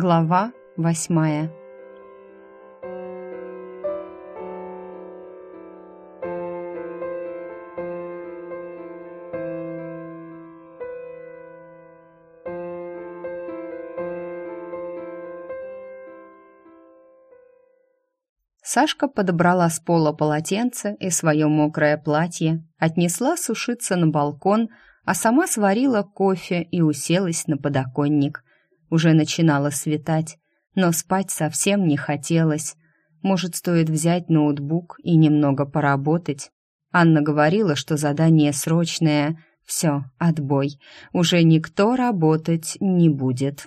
Глава восьмая Сашка подобрала с пола полотенце и свое мокрое платье, отнесла сушиться на балкон, а сама сварила кофе и уселась на подоконник. Уже начинало светать, но спать совсем не хотелось. Может, стоит взять ноутбук и немного поработать? Анна говорила, что задание срочное. Все, отбой. Уже никто работать не будет.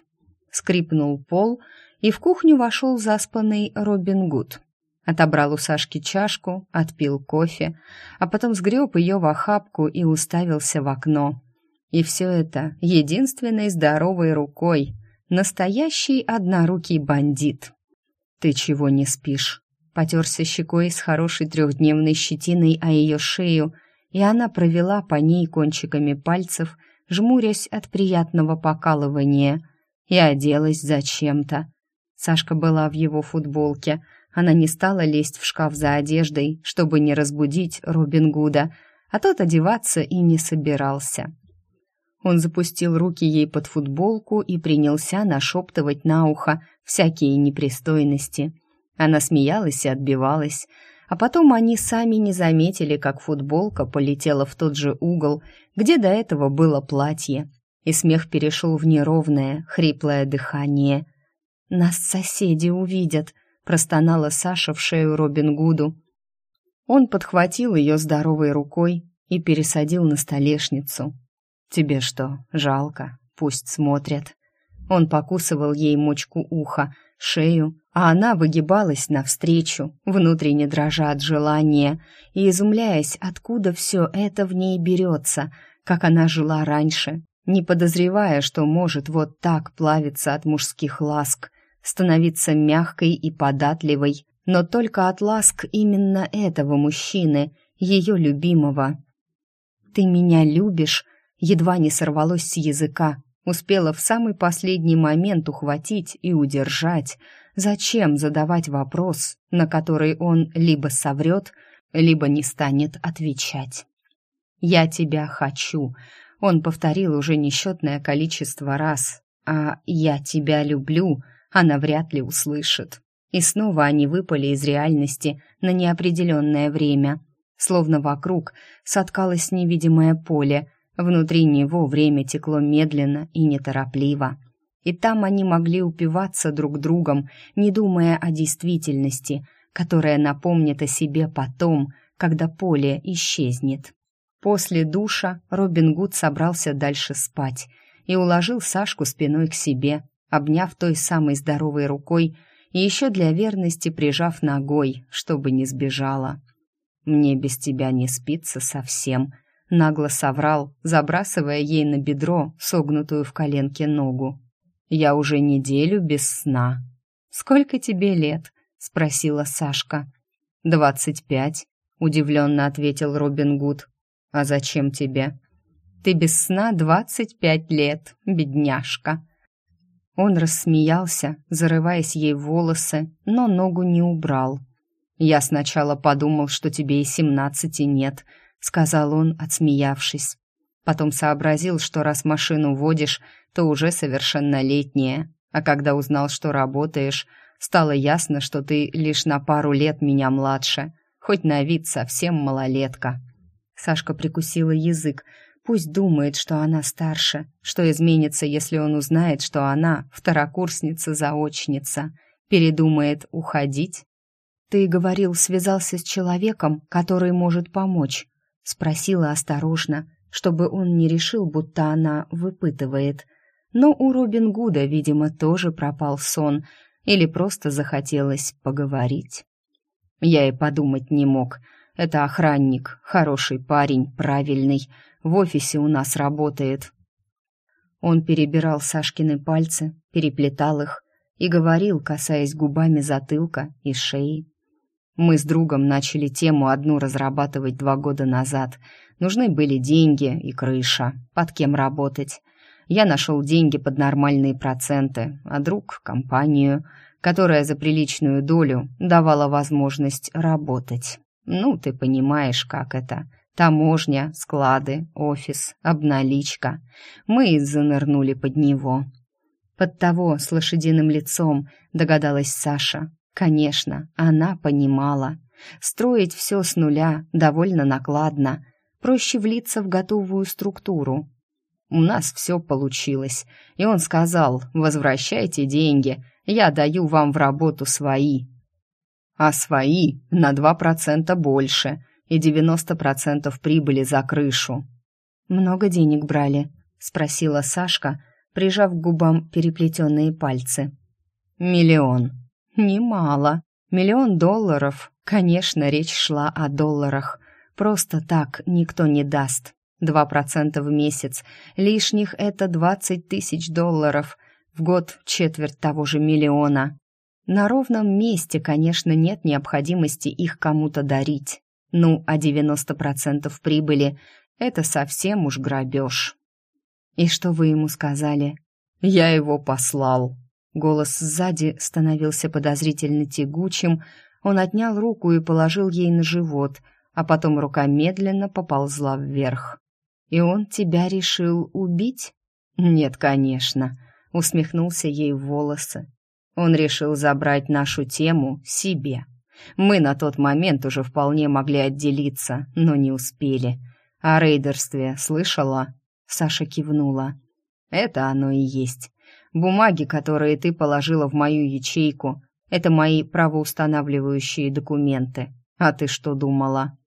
Скрипнул пол, и в кухню вошел заспанный Робин Гуд. Отобрал у Сашки чашку, отпил кофе, а потом сгреб ее в охапку и уставился в окно. И все это единственной здоровой рукой. Настоящий однорукий бандит. «Ты чего не спишь?» Потерся щекой с хорошей трехдневной щетиной о ее шею, и она провела по ней кончиками пальцев, жмурясь от приятного покалывания, и оделась зачем-то. Сашка была в его футболке — она не стала лезть в шкаф за одеждой, чтобы не разбудить Робин Гуда, а тот одеваться и не собирался. Он запустил руки ей под футболку и принялся нашептывать на ухо всякие непристойности. Она смеялась и отбивалась, а потом они сами не заметили, как футболка полетела в тот же угол, где до этого было платье, и смех перешел в неровное, хриплое дыхание. «Нас соседи увидят», простонала Саша в шею Робин Гуду. Он подхватил ее здоровой рукой и пересадил на столешницу. «Тебе что, жалко? Пусть смотрят». Он покусывал ей мочку уха, шею, а она выгибалась навстречу, внутренне дрожа от желания и изумляясь, откуда все это в ней берется, как она жила раньше, не подозревая, что может вот так плавиться от мужских ласк, становиться мягкой и податливой, но только от ласк именно этого мужчины, ее любимого. «Ты меня любишь?» Едва не сорвалось с языка, успела в самый последний момент ухватить и удержать. Зачем задавать вопрос, на который он либо соврет, либо не станет отвечать? «Я тебя хочу», — он повторил уже несчетное количество раз, а «я тебя люблю» она вряд ли услышит. И снова они выпали из реальности на неопределенное время. Словно вокруг соткалось невидимое поле, внутри него время текло медленно и неторопливо. И там они могли упиваться друг другом, не думая о действительности, которая напомнит о себе потом, когда поле исчезнет. После душа Робин Гуд собрался дальше спать и уложил Сашку спиной к себе, обняв той самой здоровой рукой и еще для верности прижав ногой, чтобы не сбежала. «Мне без тебя не спится совсем», — нагло соврал, забрасывая ей на бедро согнутую в коленке ногу. «Я уже неделю без сна». «Сколько тебе лет?» — спросила Сашка. «Двадцать пять», — удивленно ответил Робин Гуд. «А зачем тебе?» «Ты без сна двадцать пять лет, бедняжка», он рассмеялся, зарываясь ей в волосы, но ногу не убрал. «Я сначала подумал, что тебе и семнадцати нет», — сказал он, отсмеявшись. Потом сообразил, что раз машину водишь, то уже совершеннолетняя. А когда узнал, что работаешь, стало ясно, что ты лишь на пару лет меня младше, хоть на вид совсем малолетка. Сашка прикусила язык, Пусть думает, что она старше, что изменится, если он узнает, что она второкурсница-заочница, передумает уходить. «Ты говорил, связался с человеком, который может помочь?» — спросила осторожно, чтобы он не решил, будто она выпытывает. Но у Робин Гуда, видимо, тоже пропал сон или просто захотелось поговорить. Я и подумать не мог. Это охранник, хороший парень, правильный, в офисе у нас работает». Он перебирал Сашкины пальцы, переплетал их и говорил, касаясь губами затылка и шеи. Мы с другом начали тему одну разрабатывать два года назад. Нужны были деньги и крыша, под кем работать. Я нашел деньги под нормальные проценты, а друг — компанию, которая за приличную долю давала возможность работать. Ну, ты понимаешь, как это. Таможня, склады, офис, обналичка. Мы занырнули под него. Под того с лошадиным лицом, догадалась Саша. Конечно, она понимала. Строить все с нуля довольно накладно. Проще влиться в готовую структуру. У нас все получилось. И он сказал, возвращайте деньги, я даю вам в работу свои. А свои на 2% больше и 90% прибыли за крышу. «Много денег брали?» — спросила Сашка, прижав к губам переплетенные пальцы. «Миллион. Немало. Миллион долларов. Конечно, речь шла о долларах. Просто так никто не даст. Два процента в месяц. Лишних это двадцать тысяч долларов. В год четверть того же миллиона. На ровном месте, конечно, нет необходимости их кому-то дарить. Ну, а девяносто процентов прибыли — это совсем уж грабеж. «И что вы ему сказали?» «Я его послал». Голос сзади становился подозрительно тягучим. Он отнял руку и положил ей на живот, а потом рука медленно поползла вверх. «И он тебя решил убить?» «Нет, конечно», — усмехнулся ей волосы. «Он решил забрать нашу тему себе. Мы на тот момент уже вполне могли отделиться, но не успели. О рейдерстве слышала?» Саша кивнула. «Это оно и есть. Бумаги, которые ты положила в мою ячейку, это мои правоустанавливающие документы. А ты что думала?»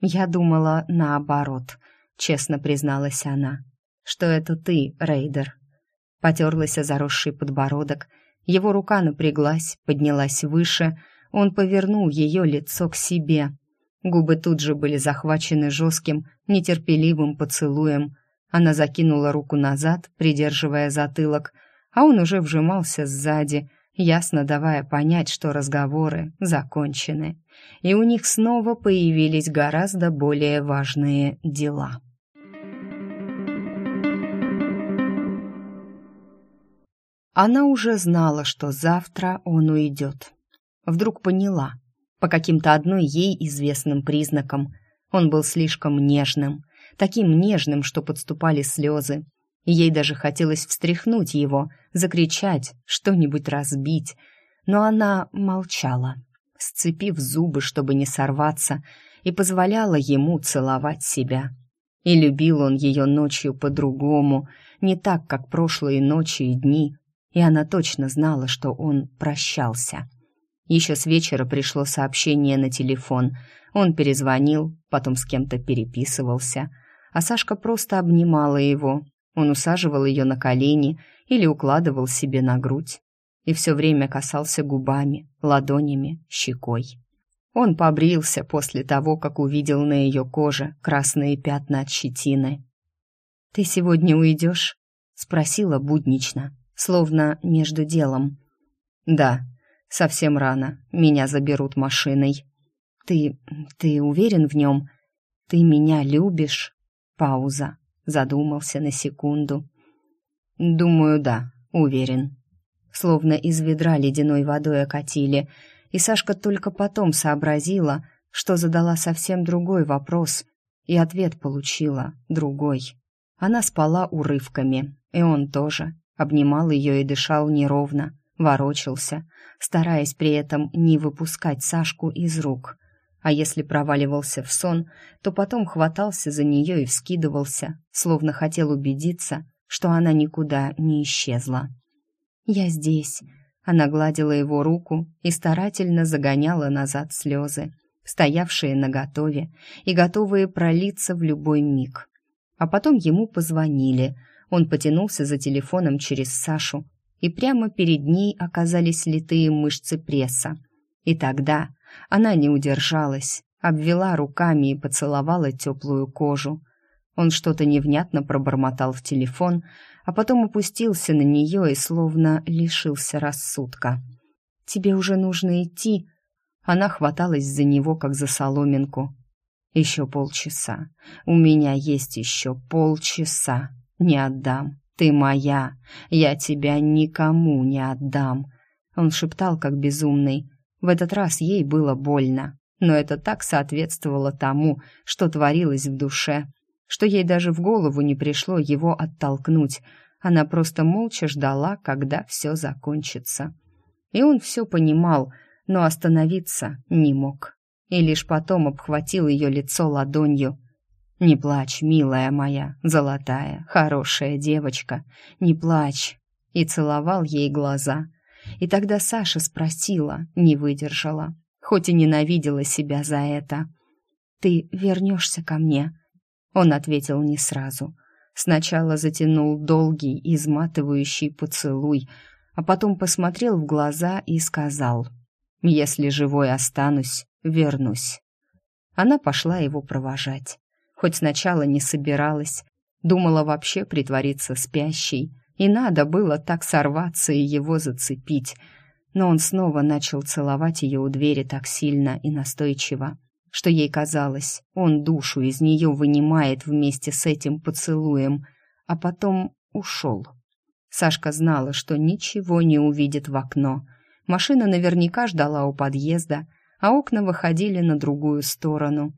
«Я думала наоборот», честно призналась она, что это ты, Рейдер. Потерлась заросший подбородок, его рука напряглась, поднялась выше, он повернул ее лицо к себе. Губы тут же были захвачены жестким, нетерпеливым поцелуем. Она закинула руку назад, придерживая затылок, а он уже вжимался сзади, ясно давая понять, что разговоры закончены, и у них снова появились гораздо более важные дела. Она уже знала, что завтра он уйдет. Вдруг поняла, по каким-то одной ей известным признакам. Он был слишком нежным, таким нежным, что подступали слезы. Ей даже хотелось встряхнуть его, закричать, что-нибудь разбить. Но она молчала, сцепив зубы, чтобы не сорваться, и позволяла ему целовать себя. И любил он ее ночью по-другому, не так, как прошлые ночи и дни, и она точно знала, что он прощался. Еще с вечера пришло сообщение на телефон. Он перезвонил, потом с кем-то переписывался, а Сашка просто обнимала его. Он усаживал ее на колени или укладывал себе на грудь и все время касался губами, ладонями, щекой. Он побрился после того, как увидел на ее коже красные пятна от щетины. «Ты сегодня уйдешь?» — спросила буднично словно между делом. «Да, совсем рано. Меня заберут машиной». «Ты... ты уверен в нем? Ты меня любишь?» Пауза. Задумался на секунду. «Думаю, да, уверен». Словно из ведра ледяной водой окатили, и Сашка только потом сообразила, что задала совсем другой вопрос, и ответ получила другой. Она спала урывками, и он тоже обнимал ее и дышал неровно, ворочался, стараясь при этом не выпускать Сашку из рук. А если проваливался в сон, то потом хватался за нее и вскидывался, словно хотел убедиться, что она никуда не исчезла. «Я здесь», — она гладила его руку и старательно загоняла назад слезы, стоявшие наготове и готовые пролиться в любой миг. А потом ему позвонили — он потянулся за телефоном через Сашу, и прямо перед ней оказались литые мышцы пресса. И тогда она не удержалась, обвела руками и поцеловала теплую кожу. Он что-то невнятно пробормотал в телефон, а потом опустился на нее и словно лишился рассудка. «Тебе уже нужно идти?» Она хваталась за него, как за соломинку. «Еще полчаса. У меня есть еще полчаса». Не отдам. Ты моя, я тебя никому не отдам!» Он шептал, как безумный. В этот раз ей было больно, но это так соответствовало тому, что творилось в душе, что ей даже в голову не пришло его оттолкнуть. Она просто молча ждала, когда все закончится. И он все понимал, но остановиться не мог. И лишь потом обхватил ее лицо ладонью. «Не плачь, милая моя, золотая, хорошая девочка, не плачь!» И целовал ей глаза. И тогда Саша спросила, не выдержала, хоть и ненавидела себя за это. «Ты вернешься ко мне?» Он ответил не сразу. Сначала затянул долгий, изматывающий поцелуй, а потом посмотрел в глаза и сказал, «Если живой останусь, вернусь». Она пошла его провожать. Хоть сначала не собиралась, думала вообще притвориться спящей, и надо было так сорваться и его зацепить. Но он снова начал целовать ее у двери так сильно и настойчиво, что ей казалось, он душу из нее вынимает вместе с этим поцелуем, а потом ушел. Сашка знала, что ничего не увидит в окно. Машина наверняка ждала у подъезда, а окна выходили на другую сторону.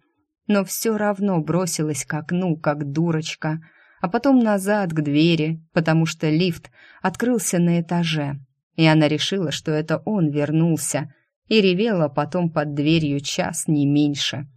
Но все равно бросилась к окну, как дурочка, а потом назад к двери, потому что лифт открылся на этаже, и она решила, что это он вернулся, и ревела потом под дверью час не меньше.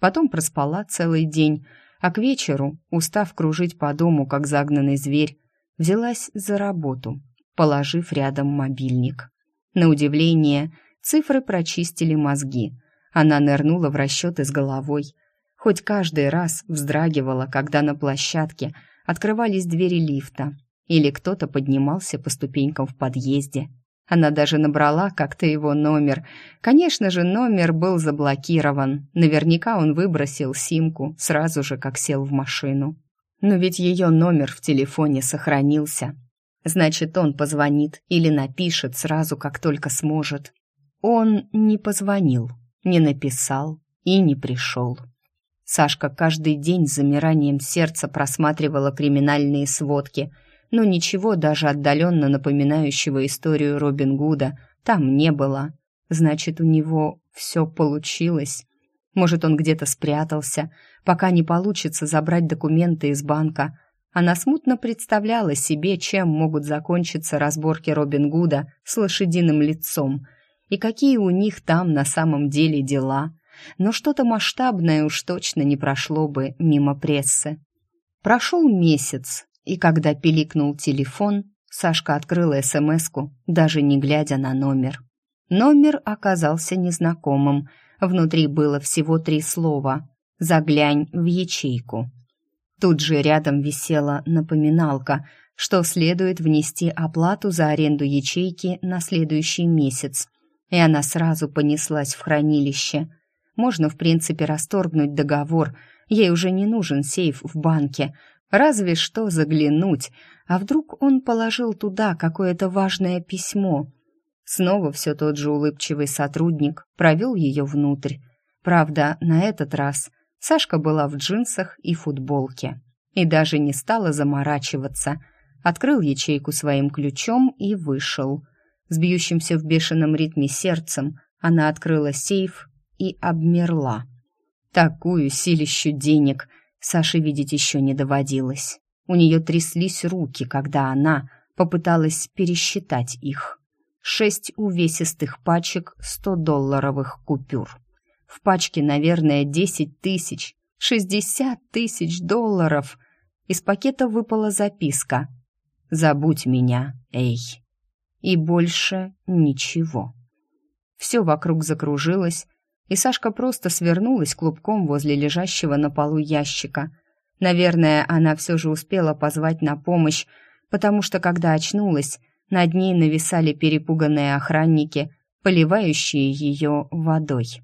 Потом проспала целый день, а к вечеру, устав кружить по дому, как загнанный зверь, взялась за работу, положив рядом мобильник. На удивление, цифры прочистили мозги. Она нырнула в расчеты с головой, хоть каждый раз вздрагивала, когда на площадке открывались двери лифта или кто-то поднимался по ступенькам в подъезде. Она даже набрала как-то его номер. Конечно же, номер был заблокирован. Наверняка он выбросил симку сразу же, как сел в машину. Но ведь ее номер в телефоне сохранился. Значит, он позвонит или напишет сразу, как только сможет. Он не позвонил, не написал и не пришел. Сашка каждый день с замиранием сердца просматривала криминальные сводки – но ничего даже отдаленно напоминающего историю Робин Гуда там не было. Значит, у него все получилось. Может, он где-то спрятался, пока не получится забрать документы из банка. Она смутно представляла себе, чем могут закончиться разборки Робин Гуда с лошадиным лицом и какие у них там на самом деле дела. Но что-то масштабное уж точно не прошло бы мимо прессы. Прошел месяц, и когда пиликнул телефон, Сашка открыла СМСку, даже не глядя на номер. Номер оказался незнакомым. Внутри было всего три слова «Заглянь в ячейку». Тут же рядом висела напоминалка, что следует внести оплату за аренду ячейки на следующий месяц. И она сразу понеслась в хранилище. Можно, в принципе, расторгнуть договор. Ей уже не нужен сейф в банке, Разве что заглянуть, а вдруг он положил туда какое-то важное письмо. Снова все тот же улыбчивый сотрудник провел ее внутрь. Правда, на этот раз Сашка была в джинсах и футболке и даже не стала заморачиваться. Открыл ячейку своим ключом и вышел. С бьющимся в бешеном ритме сердцем она открыла сейф и обмерла. Такую силищу денег — Саше видеть еще не доводилось. У нее тряслись руки, когда она попыталась пересчитать их. Шесть увесистых пачек сто-долларовых купюр. В пачке, наверное, десять тысяч, шестьдесят тысяч долларов. Из пакета выпала записка «Забудь меня, эй». И больше ничего. Все вокруг закружилось, и Сашка просто свернулась клубком возле лежащего на полу ящика. Наверное, она все же успела позвать на помощь, потому что, когда очнулась, над ней нависали перепуганные охранники, поливающие ее водой.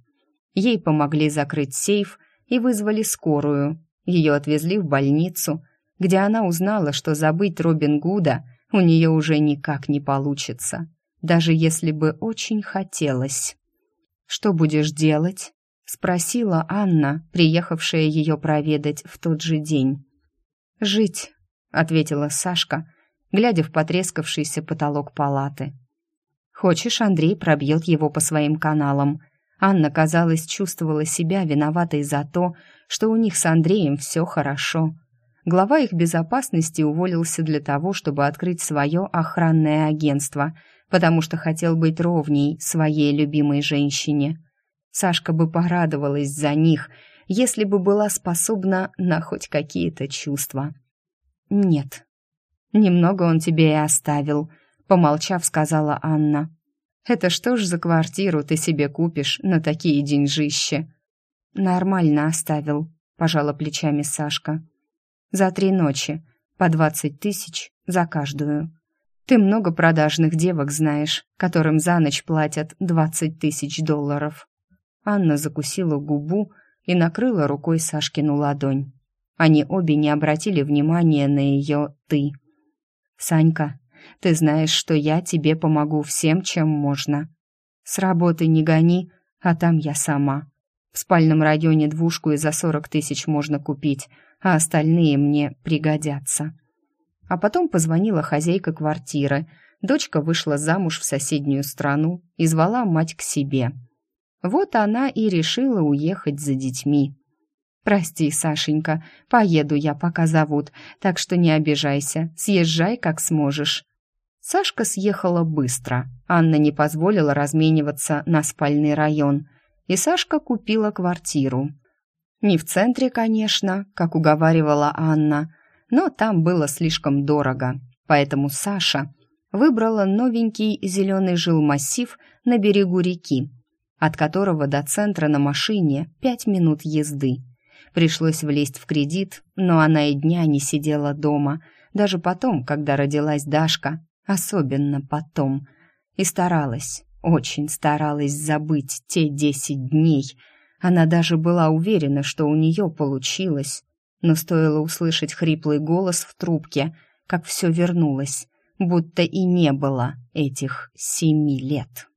Ей помогли закрыть сейф и вызвали скорую. Ее отвезли в больницу, где она узнала, что забыть Робин Гуда у нее уже никак не получится, даже если бы очень хотелось. «Что будешь делать?» — спросила Анна, приехавшая ее проведать в тот же день. «Жить», — ответила Сашка глядя в потрескавшийся потолок палаты. «Хочешь, Андрей пробьет его по своим каналам?» Анна, казалось, чувствовала себя виноватой за то, что у них с Андреем все хорошо. Глава их безопасности уволился для того, чтобы открыть свое охранное агентство, потому что хотел быть ровней своей любимой женщине. Сашка бы порадовалась за них, если бы была способна на хоть какие-то чувства. «Нет». «Немного он тебе и оставил», — помолчав, сказала Анна. «Это что ж за квартиру ты себе купишь на такие деньжища?» «Нормально оставил», — пожала плечами Сашка. «За три ночи, по двадцать тысяч за каждую. Ты много продажных девок знаешь, которым за ночь платят двадцать тысяч долларов». Анна закусила губу и накрыла рукой Сашкину ладонь. Они обе не обратили внимания на ее «ты». «Санька, ты знаешь, что я тебе помогу всем, чем можно. С работы не гони, а там я сама. В спальном районе двушку и за сорок тысяч можно купить, а остальные мне пригодятся». А потом позвонила хозяйка квартиры. Дочка вышла замуж в соседнюю страну и звала мать к себе. Вот она и решила уехать за детьми. «Прости, Сашенька, поеду я, пока зовут, так что не обижайся, съезжай как сможешь». Сашка съехала быстро. Анна не позволила размениваться на спальный район. И Сашка купила квартиру. Не в центре, конечно, как уговаривала Анна, но там было слишком дорого. Поэтому Саша выбрала новенький зеленый жилмассив на берегу реки, от которого до центра на машине пять минут езды. Пришлось влезть в кредит, но она и дня не сидела дома, даже потом, когда родилась Дашка, особенно потом. И старалась, очень старалась забыть те десять дней. Она даже была уверена, что у нее получилось. Но стоило услышать хриплый голос в трубке, как все вернулось, будто и не было этих семи лет.